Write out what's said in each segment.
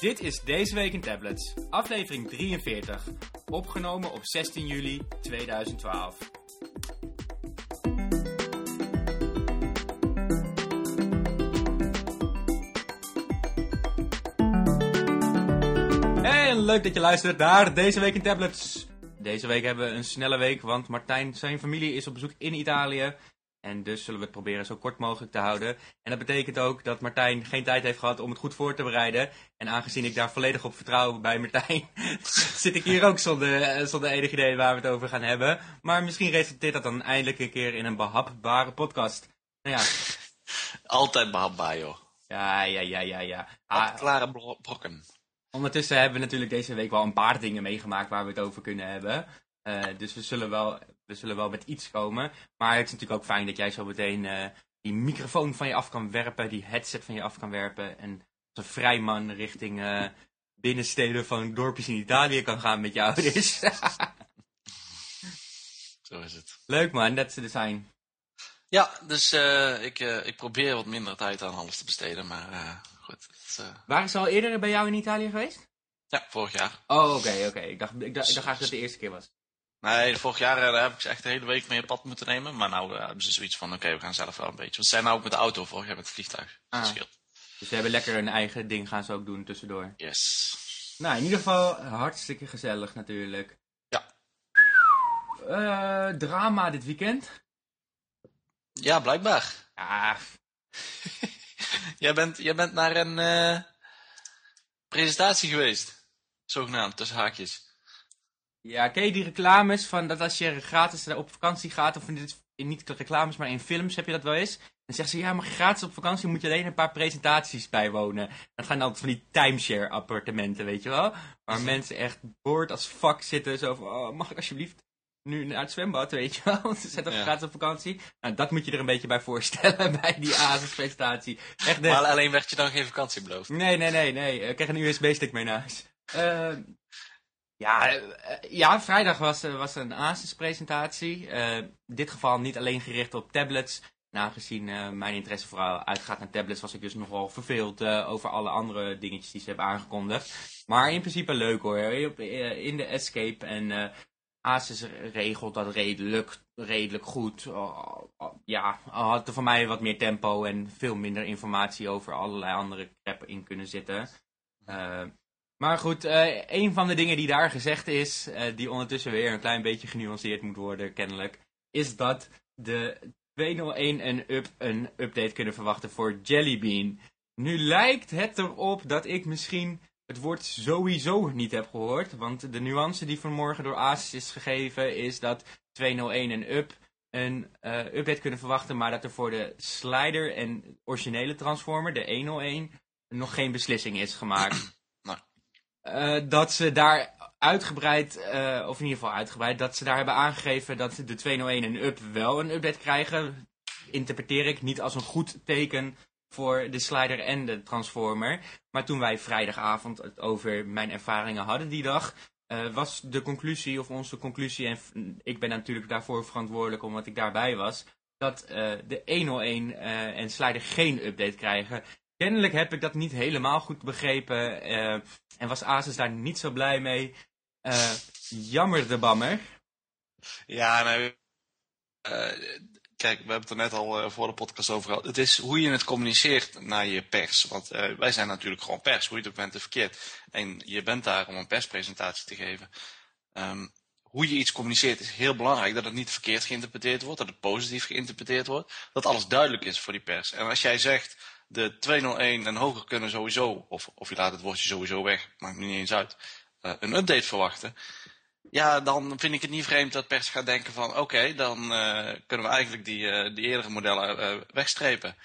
Dit is Deze Week in Tablets, aflevering 43, opgenomen op 16 juli 2012. Hey, leuk dat je luistert naar Deze Week in Tablets. Deze week hebben we een snelle week, want Martijn, zijn familie is op bezoek in Italië. En dus zullen we het proberen zo kort mogelijk te houden. En dat betekent ook dat Martijn geen tijd heeft gehad om het goed voor te bereiden. En aangezien ik daar volledig op vertrouw bij Martijn, zit ik hier ook zonder, eh, zonder enig idee waar we het over gaan hebben. Maar misschien resulteert dat dan eindelijk een keer in een behapbare podcast. Nou ja. Altijd behapbaar, joh. Ja, ja, ja, ja, ja. Ah, klare bro brokken. Ondertussen hebben we natuurlijk deze week wel een paar dingen meegemaakt waar we het over kunnen hebben. Uh, dus we zullen, wel, we zullen wel met iets komen. Maar het is natuurlijk ook fijn dat jij zo meteen uh, die microfoon van je af kan werpen, die headset van je af kan werpen. En als een vrijman richting uh, binnensteden van dorpjes in Italië kan gaan met je ouders. zo is het. Leuk man, dat ze er zijn. Ja, dus ik, ik probeer wat minder tijd aan alles te besteden, maar goed. Het, Waren ze al eerder bij jou in Italië geweest? Ja, vorig jaar. Oh, oké, oké. Ik dacht, ik, dacht, ik dacht eigenlijk dat het de eerste keer was. Nee, vorig jaar uh, heb ik ze echt de hele week mee op pad moeten nemen. Maar nou uh, hebben ze zoiets van, oké, okay, we gaan zelf wel een beetje. Want ze zijn nou ook met de auto, vorig jaar met het vliegtuig. Ah. Dat scheelt. Dus ze hebben lekker hun eigen ding gaan ze ook doen tussendoor. Yes. Nou, in ieder geval hartstikke gezellig natuurlijk. Ja. Uh, drama dit weekend? Ja, blijkbaar. Ja. jij, bent, jij bent naar een presentatie geweest. Zogenaamd, tussen haakjes. Ja, ken je die reclames van dat als je gratis op vakantie gaat, of in, dit, in niet reclames, maar in films heb je dat wel eens. Dan zeggen ze, ja, maar gratis op vakantie moet je alleen een paar presentaties bijwonen. Dat gaan altijd van die timeshare appartementen, weet je wel. Waar mensen echt boord als fuck zitten, zo van, oh, mag ik alsjeblieft nu naar het zwembad, weet je wel. Want ze zijn toch ja. gratis op vakantie. Nou, dat moet je er een beetje bij voorstellen bij die ASUS-presentatie. De... Maar alleen werd je dan geen vakantie beloofd? Nee, nee, nee, nee. Ik krijg een USB-stick mee naar huis. Uh, ja, uh, ja, vrijdag was, was een ASUS-presentatie. Uh, in dit geval niet alleen gericht op tablets. En aangezien mijn interesse vooral uitgaat naar tablets, was ik dus nogal verveeld over alle andere dingetjes die ze hebben aangekondigd. Maar in principe leuk hoor. In de Escape en Asus regelt dat redelijk, redelijk goed. Uh, uh, ja, had er voor mij wat meer tempo en veel minder informatie over allerlei andere crap in kunnen zitten. Maar goed, een van de dingen die daar gezegd is, die ondertussen weer een klein beetje genuanceerd moet worden, kennelijk, is dat de 201 en up een update kunnen verwachten voor Jellybean. Nu lijkt het erop dat ik misschien het woord sowieso niet heb gehoord. Want de nuance die vanmorgen door Asus is gegeven is dat 201 en up een uh, update kunnen verwachten. Maar dat er voor de slider en originele transformer, de 101, nog geen beslissing is gemaakt. Uh, dat ze daar uitgebreid, uh, of in ieder geval uitgebreid, dat ze daar hebben aangegeven dat de 201 en up wel een update krijgen. Interpreteer ik niet als een goed teken voor de slider en de transformer. Maar toen wij vrijdagavond het over mijn ervaringen hadden die dag, uh, was de conclusie, of onze conclusie, en ik ben natuurlijk daarvoor verantwoordelijk omdat ik daarbij was, dat de 101 uh, en slider geen update krijgen. Kennelijk heb ik dat niet helemaal goed begrepen en was Asus daar niet zo blij mee. jammer de bammer. Ja, nou, kijk, we hebben het er net al uh, voor de podcast over gehad. Het is hoe je het communiceert naar je pers. Want uh, wij zijn natuurlijk gewoon pers, hoe je het bent verkeerd. En je bent daar om een perspresentatie te geven. Um, hoe je iets communiceert is heel belangrijk. Dat het niet verkeerd geïnterpreteerd wordt, dat het positief geïnterpreteerd wordt. Dat alles duidelijk is voor die pers. En als jij zegt, de 201 en hoger kunnen sowieso, of, of je laat het woordje sowieso weg, maakt nu niet eens uit, uh, een update verwachten ja, dan vind ik het niet vreemd dat pers gaat denken van... oké, dan uh, kunnen we eigenlijk die, uh, die eerdere modellen wegstrepen.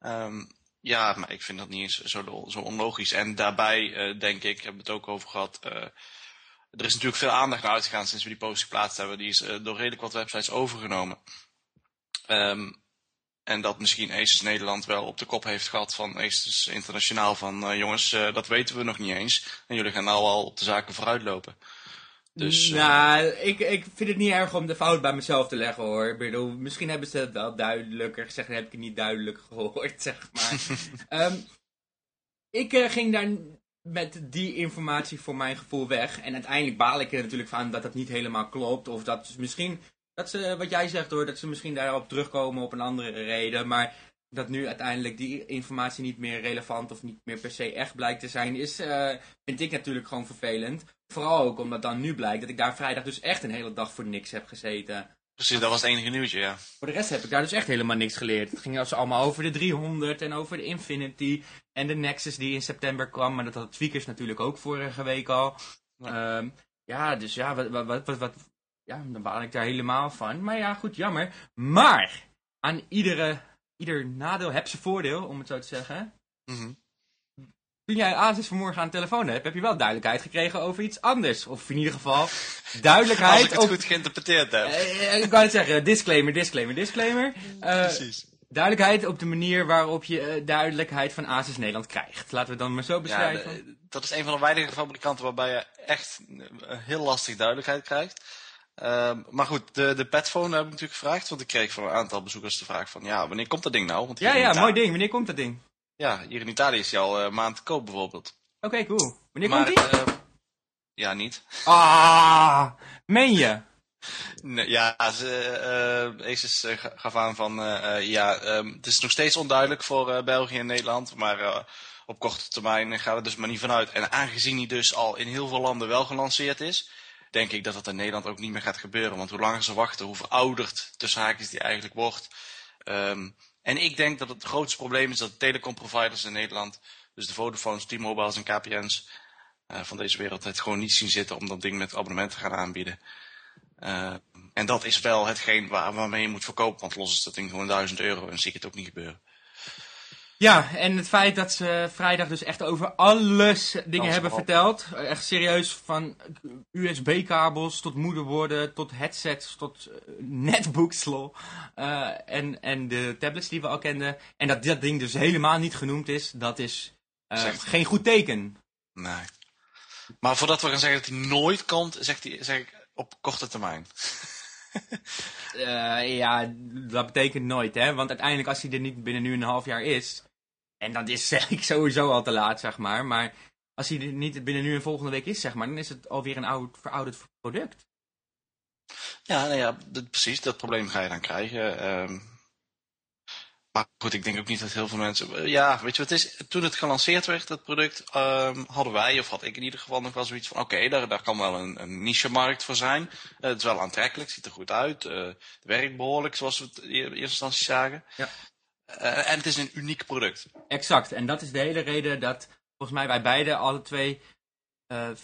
Um, ja, maar ik vind dat niet eens zo, zo onlogisch. En daarbij denk ik, hebben we het ook over gehad... er is natuurlijk veel aandacht naar uitgegaan sinds we die post geplaatst hebben. Die is door redelijk wat websites overgenomen. Um, en dat misschien Aces Nederland wel op de kop heeft gehad van Aces Internationaal. Van jongens, dat weten we nog niet eens. En jullie gaan nou al op de zaken vooruitlopen. Dus, nou, uh... ik, ik vind het niet erg om de fout bij mezelf te leggen hoor. Ik bedoel, misschien hebben ze het wel duidelijker gezegd, dan heb ik het niet duidelijk gehoord, zeg maar. um, ik ging daar met die informatie voor mijn gevoel weg. En uiteindelijk baal ik er natuurlijk van dat dat niet helemaal klopt. Of dat misschien, dat ze, wat jij zegt hoor, dat ze misschien daarop terugkomen op een andere reden. Maar dat nu uiteindelijk die informatie niet meer relevant of niet meer per se echt blijkt te zijn, is, uh, vind ik natuurlijk gewoon vervelend. Vooral ook omdat dan nu blijkt dat ik daar vrijdag dus echt een hele dag voor niks heb gezeten. Precies, dat was het enige nieuwtje, ja. Voor de rest heb ik daar dus echt helemaal niks geleerd. Het ging dus allemaal over de 300 en over de Infinity en de Nexus die in september kwam. Maar dat had Tweakers natuurlijk ook vorige week al. Ja, um, ja dus ja, wat, wat, wat, wat, ja, dan baal ik daar helemaal van. Maar ja, goed, jammer. Maar aan iedere, ieder nadeel heb ze voordeel, om het zo te zeggen. Mm toen jij Asus vanmorgen aan de telefoon hebt, heb je wel duidelijkheid gekregen over iets anders. Of in ieder geval duidelijkheid. Als ik het goed geïnterpreteerd heb. Uh, ik wou het zeggen, disclaimer, disclaimer, disclaimer. Uh, Precies. Duidelijkheid op de manier waarop je uh, duidelijkheid van Asus Nederland krijgt. Laten we het dan maar zo beschrijven. Ja, dat is een van de weinige fabrikanten waarbij je echt heel lastig duidelijkheid krijgt. Ehm, maar goed, de, de petphone heb ik natuurlijk gevraagd. Want ik kreeg van een aantal bezoekers de vraag van... Ja, wanneer komt dat ding nou? Want ja, ja, mooi ding. Wanneer komt dat ding? Ja, hier in Italië is hij al een uh, maand te koop bijvoorbeeld. Oké, cool. Wanneer maar, komt hij? Uh, ja, niet. Ah, meen je? Nee, ja, ze, uh, Aces uh, gaf aan van, ja, um, het is nog steeds onduidelijk voor België en Nederland, maar op korte termijn gaat het dus maar niet vanuit. En aangezien hij dus al in heel veel landen wel gelanceerd is, denk ik dat het in Nederland ook niet meer gaat gebeuren. Want hoe langer ze wachten, hoe verouderd tussen haakjes die eigenlijk wordt. Um, en ik denk dat het grootste probleem is dat de telecomproviders in Nederland, dus de Vodafones, T-Mobiles en KPN's uh, van deze wereld, het gewoon niet zien zitten om dat ding met abonnementen te gaan aanbieden. Uh, en dat is wel hetgeen waar, waarmee je moet verkopen, want los is dat ding gewoon 1000 euro en zie ik het ook niet gebeuren. Ja, en het feit dat ze vrijdag dus echt over alles dingen hebben verteld. Echt serieus, van USB-kabels tot moederborden, tot headsets, tot uh, netbooks, lol. Uh, en, en de tablets die we al kenden. En dat dat ding dus helemaal niet genoemd is, dat is uh, geen goed teken. Nee. Maar voordat we gaan zeggen dat hij nooit komt, zegt hij, zeg ik op korte termijn. uh, ja, dat betekent nooit, hè. Want uiteindelijk, als hij er niet binnen nu een half jaar is... En dat is zeg ik sowieso al te laat, zeg maar. Maar als hij er niet binnen nu en volgende week is, zeg maar... dan is het alweer een oud, verouderd product. Ja, nou ja, precies. Dat probleem ga je dan krijgen. Um, maar goed, ik denk ook niet dat heel veel mensen... Ja, weet je wat het is? Toen het gelanceerd werd, dat product, um, hadden wij, of had ik in ieder geval nog wel zoiets van... Oké, okay, daar, daar kan wel een, een niche-markt voor zijn. Uh, het is wel aantrekkelijk, ziet er goed uit. Uh, het werkt behoorlijk, zoals we het in eerste instantie zagen. Ja. Uh, en het is een uniek product. Exact, en dat is de hele reden dat volgens mij wij beide alle twee...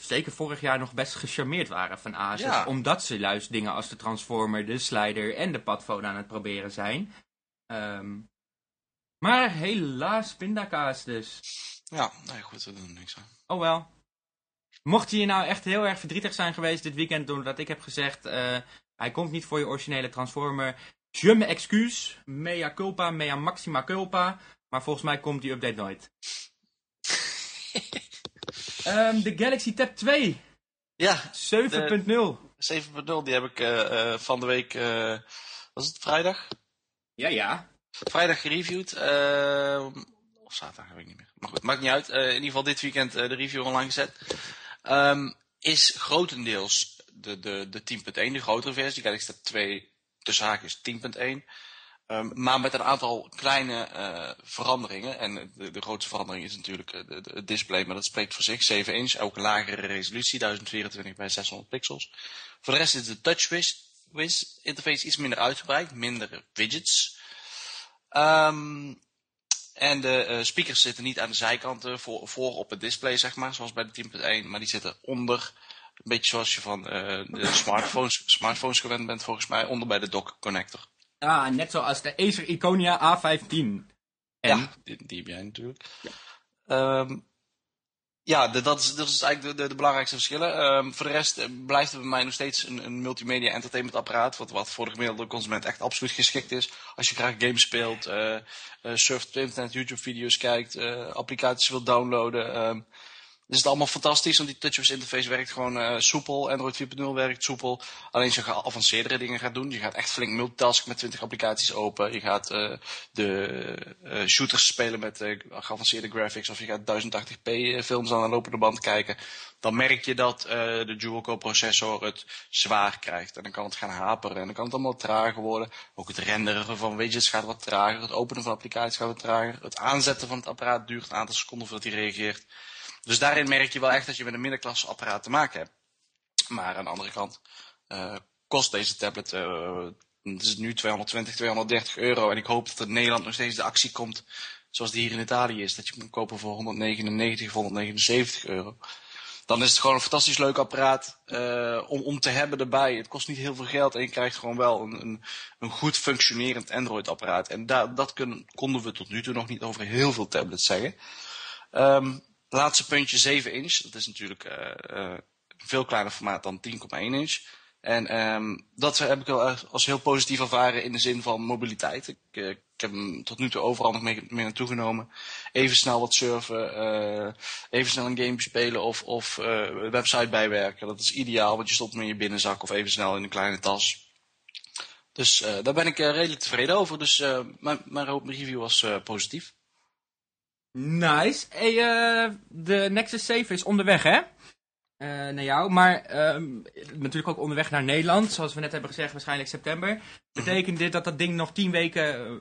zeker vorig jaar nog best gecharmeerd waren van Asus. Ja. Omdat ze juist dingen als de Transformer, de Slider en de Padphone aan het proberen zijn. Um, maar helaas pindakaas dus. Ja, nee, goed, we doen niks aan. Oh wel. Mocht je nou echt heel erg verdrietig zijn geweest dit weekend doordat ik heb gezegd... Uh, hij komt niet voor je originele Transformer. Je me excuse. Mea culpa, mea maxima culpa. Maar volgens mij komt die update nooit. um, de Galaxy Tab 2. Ja. 7.0. 7.0, die heb ik uh, uh, van de week... was het vrijdag? Ja, ja. Vrijdag gereviewd. Of zaterdag, heb ik niet meer. Maar goed, maakt niet uit. In ieder geval dit weekend de review online gezet. Um, is grotendeels de, de, de 10.1, de grotere versie. Ik sta 2 tussen haakjes 10.1. Um, maar met een aantal kleine uh, veranderingen. En de, de grootste verandering is natuurlijk het display, maar dat spreekt voor zich. 7 inch, ook een lagere resolutie, 1024 bij 600 pixels. Voor de rest is de TouchWiz interface iets minder uitgebreid, minder widgets. Um, en de uh, speakers zitten niet aan de zijkanten voor, voor op het display, zeg maar, zoals bij de 10.1, maar die zitten onder, een beetje zoals je van uh, de smartphones, smartphones gewend bent, volgens mij, onder bij de dock connector. Ah, net zoals de Acer Iconia A15. En? Ja, die, die heb jij natuurlijk. Ja. Um, ja, de, dat, is, dat is eigenlijk de, de, de belangrijkste verschillen. Um, voor de rest uh, blijft het bij mij nog steeds een, een multimedia entertainment apparaat. Wat, wat voor de gemiddelde consument echt absoluut geschikt is. Als je graag games speelt, uh, uh, surft op internet, YouTube video's kijkt, applicaties wilt downloaden. Um, is het allemaal fantastisch, want die TouchWiz interface werkt gewoon uh, soepel. Android 4.0 werkt soepel. Alleen als je geavanceerdere dingen gaat doen, je gaat echt flink multitasken met 20 applicaties open. Je gaat uh, de uh, shooters spelen met geavanceerde graphics of je gaat 1080p films aan de lopende band kijken. Dan merk je dat de dual-core processor het zwaar krijgt. En dan kan het gaan haperen en dan kan het allemaal trager worden. Ook het renderen van widgets gaat wat trager. Het openen van applicaties gaat wat trager. Het aanzetten van het apparaat duurt een aantal seconden voordat hij reageert. Dus daarin merk je wel echt dat je met een middenklasse apparaat te maken hebt. Maar aan de andere kant uh, kost deze tablet, uh, het is nu 220, 230 euro. En ik hoop dat in Nederland nog steeds de actie komt zoals die hier in Italië is. Dat je moet kopen voor 199 of 179 euro. Dan is het gewoon een fantastisch leuk apparaat uh, om, om te hebben erbij. Het kost niet heel veel geld en je krijgt gewoon wel een, een, een goed functionerend Android apparaat. En da, dat konden we tot nu toe nog niet over heel veel tablets zeggen. Um, laatste puntje 7 inch. Dat is natuurlijk uh, uh, een veel kleiner formaat dan 10,1 inch. En um, dat heb ik wel als heel positief ervaren in de zin van mobiliteit. Ik, uh, ik heb hem tot nu toe overal nog mee, mee naartoe genomen. Even snel wat surfen, even snel een game spelen of, of een website bijwerken. Dat is ideaal, want je stopt hem in je binnenzak of even snel in een kleine tas. Dus daar ben ik redelijk tevreden over. Dus mijn, mijn review was positief. Nice. Hey, uh, de Nexus 7 is onderweg, hè? Uh, naar jou, maar uh, natuurlijk ook onderweg naar Nederland, zoals we net hebben gezegd, waarschijnlijk september. Betekent dit dat dat ding nog 10 weken eh,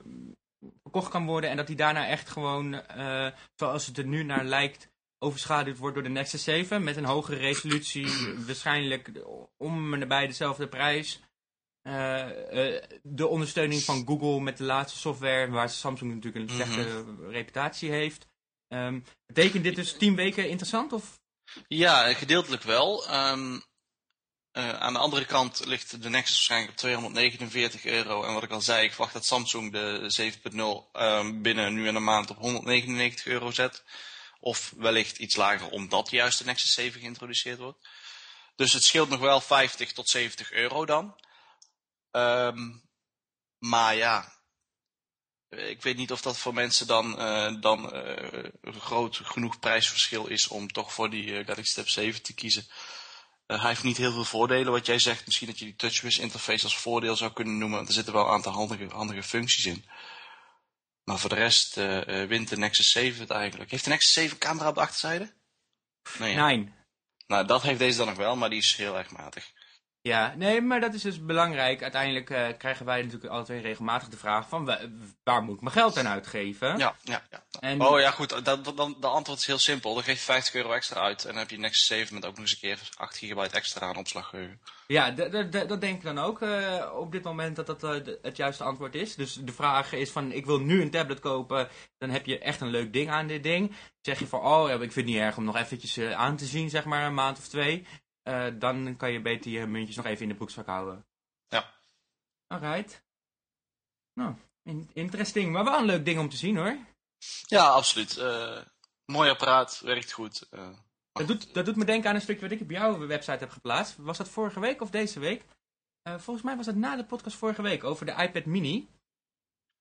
verkocht kan worden en dat die daarna echt gewoon, zoals het er nu naar lijkt, overschaduwd wordt door de Nexus 7 met een hogere resolutie, waarschijnlijk om en nabij dezelfde prijs. De ondersteuning van Google met de laatste software, waar Samsung natuurlijk een slechte mhm. reputatie heeft. Um, betekent dit dus tien weken interessant? Of? Ja, gedeeltelijk wel. Um, uh, aan de andere kant ligt de Nexus waarschijnlijk op 249 euro. En wat ik al zei, ik verwacht dat Samsung de 7.0 um, binnen nu en een maand op 199 euro zet. Of wellicht iets lager omdat juist de Nexus 7 geïntroduceerd wordt. Dus het scheelt nog wel 50 tot 70 euro dan. Um, maar ja, ik weet niet of dat voor mensen dan, uh, dan uh, een groot genoeg prijsverschil is om toch voor die uh, Galaxy Tab 7 te kiezen. hij heeft niet heel veel voordelen. Wat jij zegt, misschien dat je die TouchWiz interface als voordeel zou kunnen noemen. Want er zitten wel een aantal handige, handige functies in. Maar voor de rest wint de Nexus 7 het eigenlijk. Heeft de Nexus 7 camera op de achterzijde? Nee. nee. Nou, dat heeft deze dan nog wel, maar die is heel erg matig. Ja, nee, maar dat is dus belangrijk. Uiteindelijk uh, krijgen wij natuurlijk twee regelmatig de vraag van waar moet ik mijn geld aan uitgeven? Ja, ja, ja. En... Oh ja, goed. Dan, dan, de antwoord is heel simpel. Dan geef je 50 euro extra uit en dan heb je Nexus 7 met ook nog eens een keer 8 gigabyte extra aan opslaggeheugen. Ja, dat denk ik dan ook uh, op dit moment dat dat uh, het juiste antwoord is. Dus de vraag is van ik wil nu een tablet kopen, dan heb je echt een leuk ding aan dit ding. Zeg je van oh, ik vind het niet erg om nog eventjes aan te zien, zeg maar een maand of twee. Uh, dan kan je beter je muntjes nog even in de broekzak houden. Ja. Alright. Nou, interesting. Maar wel een leuk ding om te zien hoor. Ja, absoluut. Uh, mooi apparaat, werkt goed. Uh, dat, doet, dat doet me denken aan een stukje wat ik op jouw website heb geplaatst. Was dat vorige week of deze week? volgens mij was dat na de podcast vorige week over de iPad mini.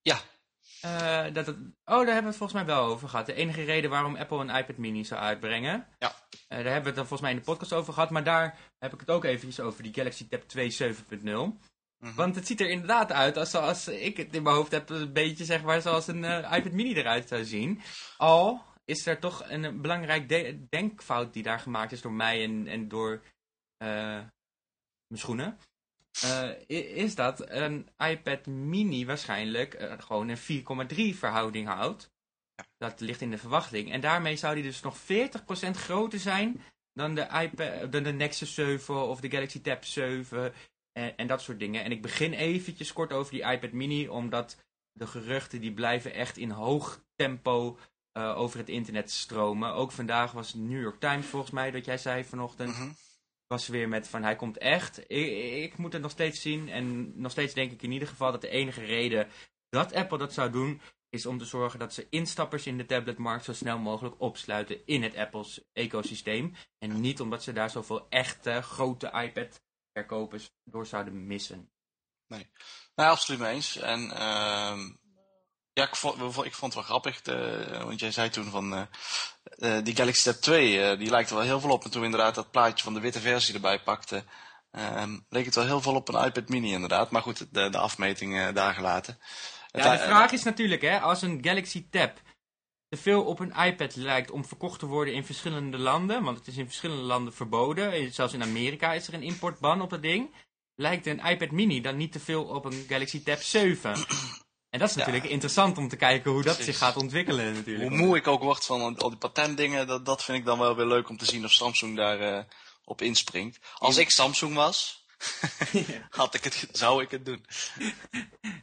Ja. Uh, dat het, oh, daar hebben we het volgens mij wel over gehad. De enige reden waarom Apple een iPad mini zou uitbrengen. Ja. Uh, daar hebben we het dan volgens mij in de podcast over gehad. Maar daar heb ik het ook eventjes over, die Galaxy Tab 2 7.0. Mm Want het ziet er inderdaad uit als zoals ik het in mijn hoofd heb, een beetje zeg maar zoals een uh, iPad mini eruit zou zien. Al is er toch een belangrijk denkfout die daar gemaakt is door mij en, en door mijn schoenen. Uh, is dat een iPad mini waarschijnlijk uh, gewoon een 4,3 verhouding houdt. Dat ligt in de verwachting. En daarmee zou die dus nog 40% groter zijn dan de, iPad, dan de Nexus 7 of de Galaxy Tab 7 en, en, dat soort dingen. En ik begin eventjes kort over die iPad mini, omdat de geruchten die blijven echt in hoog tempo uh, over het internet stromen. Ook vandaag was New York Times volgens mij dat jij zei vanochtend. Mm was weer met van hij komt echt. Ik, moet het nog steeds zien. En nog steeds denk ik in ieder geval dat de enige reden dat Apple dat zou doen. Is om te zorgen dat ze instappers in de tabletmarkt zo snel mogelijk opsluiten in het Apples ecosysteem. En niet omdat ze daar zoveel echte grote iPad verkopers door zouden missen. Nee, nou, absoluut mee eens. En uh, ja, ik vond, ik vond het wel grappig, want jij zei toen van, uh, eh, die Galaxy Tab 2, eh, die lijkt er wel heel veel op. En toen we inderdaad dat plaatje van de witte versie erbij pakte, ehm, leek het wel heel veel op een iPad mini inderdaad. Maar goed, de, de afmeting eh, daar gelaten. Ja, de vraag is natuurlijk, hè, als een Galaxy Tab te veel op een iPad lijkt om verkocht te worden in verschillende landen, want het is in verschillende landen verboden, zelfs in Amerika is er een importban op dat ding, lijkt een iPad mini dan niet te veel op een Galaxy Tab 7? En dat is natuurlijk interessant om te kijken hoe dat zich gaat ontwikkelen natuurlijk. Hoe moe ik ook word van al die patentdingen, dat, dat vind ik dan wel weer leuk om te zien of Samsung daar uh, op inspringt. Als ik Samsung was, had ik het, zou ik het doen.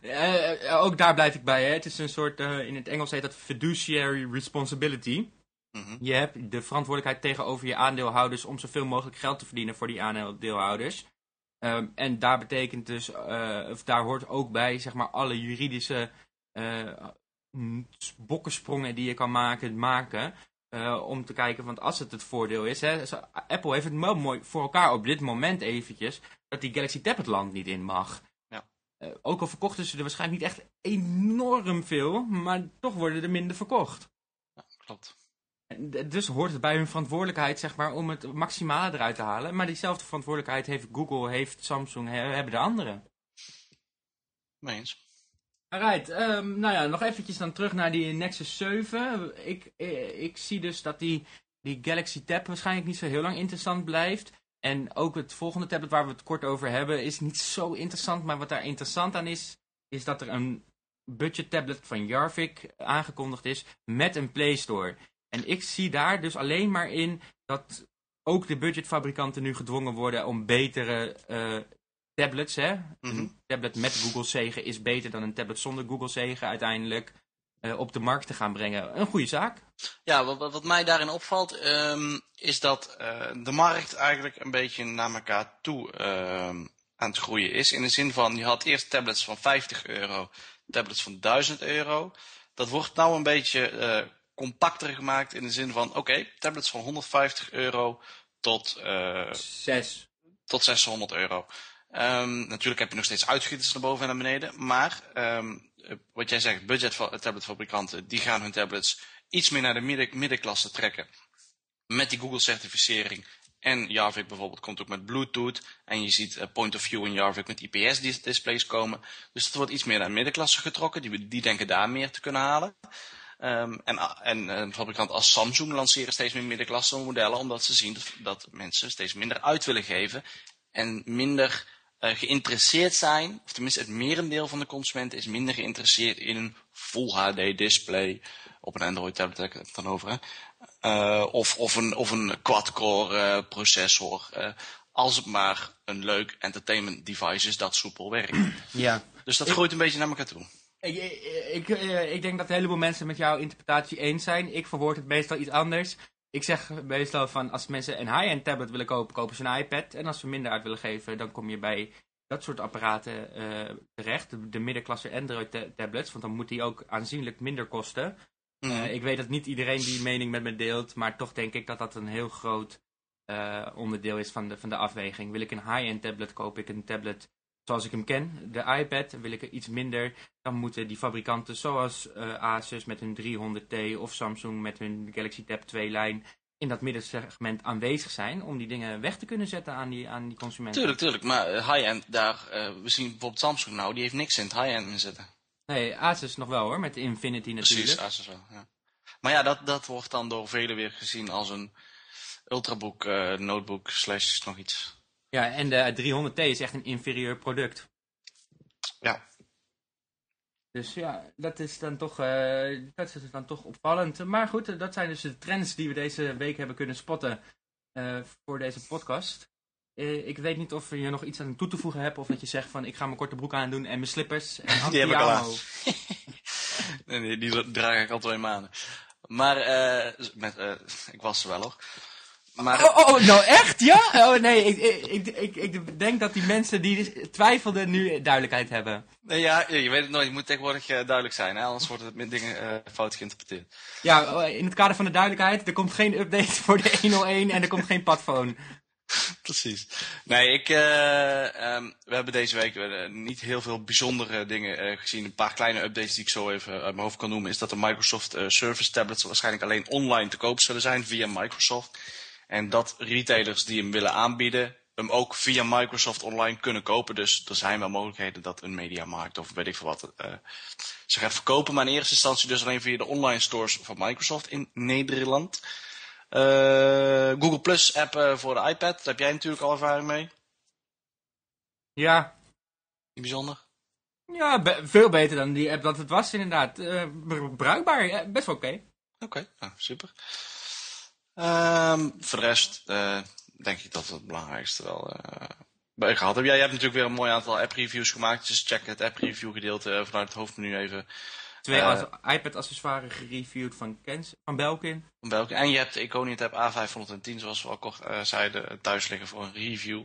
Uh, ook daar blijf ik bij. Hè. Het is een soort, uh, in het Engels heet dat fiduciary responsibility. Mm -hmm. Je hebt de verantwoordelijkheid tegenover je aandeelhouders om zoveel mogelijk geld te verdienen voor die aandeelhouders. Um, en daar betekent dus, uh, of daar hoort ook bij, zeg maar, alle juridische uh, bokkensprongen die je kan maken, maken. Uh, om te kijken, want als het het voordeel is, hè, Apple heeft het wel mooi voor elkaar op dit moment eventjes, dat die Galaxy Tab het land niet in mag. Ja. ook al verkochten ze er waarschijnlijk niet echt enorm veel, maar toch worden er minder verkocht. Ja, klopt. Dus hoort het bij hun verantwoordelijkheid zeg maar, om het maximale eruit te halen. Maar diezelfde verantwoordelijkheid heeft Google, heeft Samsung, hebben de anderen. Meens. Alright, um, nou ja, nog eventjes dan terug naar die Nexus 7. Ik, ik zie dus dat die, die Galaxy Tab waarschijnlijk niet zo heel lang interessant blijft. En ook het volgende tablet waar we het kort over hebben is niet zo interessant. Maar wat daar interessant aan is, is dat er een budget tablet van Jarvik aangekondigd is met een Play Store. En ik zie daar dus alleen maar in dat ook de budgetfabrikanten nu gedwongen worden om betere uh, tablets. Hè? Een Mhm. tablet met Google zegen is beter dan een tablet zonder Google zegen uiteindelijk uh, op de markt te gaan brengen. Een goede zaak. Ja, wat, wat mij daarin opvalt um, is dat uh, de markt eigenlijk een beetje naar elkaar toe um, aan het groeien is. In de zin van, je had eerst tablets van 50 euro, tablets van 1000 euro. Dat wordt nou een beetje compacter gemaakt in de zin van, oké, okay, tablets van 150 euro tot, uh, Zes. tot 600 euro. Um, natuurlijk heb je nog steeds uitgieters naar boven en naar beneden, maar um, wat jij zegt, budget tabletfabrikanten, die gaan hun tablets iets meer naar de midden, middenklasse trekken. Met die Google certificering. En Jarvik bijvoorbeeld komt ook met Bluetooth. En je ziet uh, Point of View en Jarvik met IPS displays komen. Dus het wordt iets meer naar de middenklasse getrokken. Die, die denken daar meer te kunnen halen. Um, en, en een fabrikant als Samsung lanceren steeds meer middenklasse modellen, omdat ze zien dat, mensen steeds minder uit willen geven en minder uh, geïnteresseerd zijn, of tenminste het merendeel van de consumenten is minder geïnteresseerd in een Full HD display op een Android tablet, heb ik het dan over, hè? Uh, of, of een, of een quad-core processor, als het maar een leuk entertainment device is dat soepel werkt. Ja. Dus dat groeit een beetje naar elkaar toe. Ik, ik, ik, ik, denk dat een heleboel mensen met jouw interpretatie eens zijn. Ik verwoord het meestal iets anders. Ik zeg meestal van als mensen een high-end tablet willen kopen, kopen ze een iPad. En als ze minder uit willen geven, dan kom je bij dat soort apparaten uh, terecht. De, de, middenklasse Android ta tablets, want dan moet die ook aanzienlijk minder kosten. Mm. Uh, ik weet dat niet iedereen die mening met me deelt, maar toch denk ik dat dat een heel groot uh, onderdeel is van de, van de afweging. Wil ik een high-end tablet, koop ik een tablet zoals ik hem ken, de iPad, wil ik er iets minder, dan moeten die fabrikanten zoals uh, Asus met hun 300T of Samsung met hun Galaxy Tab 2 lijn in dat middensegment aanwezig zijn om die dingen weg te kunnen zetten aan die, aan die consumenten. Tuurlijk, tuurlijk, maar uh, high-end daar, uh, we zien bijvoorbeeld Samsung nou, die heeft niks in het high-end in zitten. Nee, Asus nog wel hoor, met de Infinity natuurlijk. Precies, Asus wel, ja. Maar ja, dat, dat wordt dan door velen weer gezien als een ultrabook, notebook slash nog iets. Ja, en de 300T is echt een inferieur product. Ja. Dus ja, dat is dan toch, uh, dat is dan toch opvallend. Maar goed, dat zijn dus de trends die we deze week hebben kunnen spotten uh, voor deze podcast. Uh, ik weet niet of je nog iets aan toe te voegen hebt of dat je zegt van ik ga mijn korte broek aandoen en mijn slippers. En die heb ik al aan. nee, die draag ik al twee maanden. Maar met, ik was er wel hoor. Maar... Oh, oh, nou echt? Ja? Oh nee, ik, ik, ik, ik, denk dat die mensen die twijfelden nu duidelijkheid hebben. Nee, ja, je weet het nooit. Je moet tegenwoordig uh, duidelijk zijn, hè? anders wordt het met dingen uh, fout geïnterpreteerd. Ja, in het kader van de duidelijkheid, er komt geen update voor de 101 en er komt geen padphone. Precies. Nee, ik, uh, um, we hebben deze week uh, niet heel veel bijzondere dingen uh, gezien. Een paar kleine updates die ik zo even uit mijn hoofd kan noemen. Is dat de Microsoft Service tablets waarschijnlijk alleen online te koop zullen zijn via Microsoft. En dat retailers die hem willen aanbieden, hem ook via Microsoft online kunnen kopen. Dus er zijn wel mogelijkheden dat een mediamarkt of weet ik veel wat uh, ze gaat verkopen. Maar in eerste instantie dus alleen via de online stores van Microsoft in Nederland. Uh, Google Plus app uh, voor de iPad, daar heb jij natuurlijk al ervaring mee. Ja. Niet bijzonder? Ja, be veel beter dan die app dat het was inderdaad. bruikbaar, best wel oké. Okay. Oké, okay. nou, super. Um, voor de rest denk ik dat het belangrijkste wel uh, bij gehad heb. Jij hebt natuurlijk weer een mooi aantal app-reviews gemaakt. Dus check het app-review gedeelte uh, vanuit het hoofdmenu even. Twee uh, iPad-accessoires gereviewd van, Kens, van Belkin. Van Belkin. En je hebt de Iconium Tab A510, zoals we al kort zeiden, thuis liggen voor een review.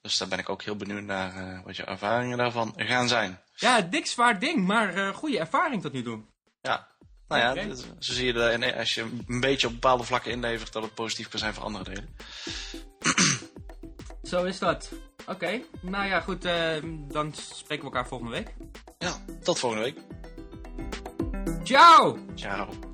Dus daar ben ik ook heel benieuwd naar wat je ervaringen daarvan gaan zijn. Ja, dik zwaar ding, maar goede ervaring tot nu toe. Ja, nou ja, okay. zo zie je dat als je een beetje op bepaalde vlakken inlevert, dat het positief kan zijn voor andere delen. Zo is dat. Oké, okay. nou ja, goed, uh, dan spreken we elkaar volgende week. Ja, tot volgende week. Ciao! Ciao.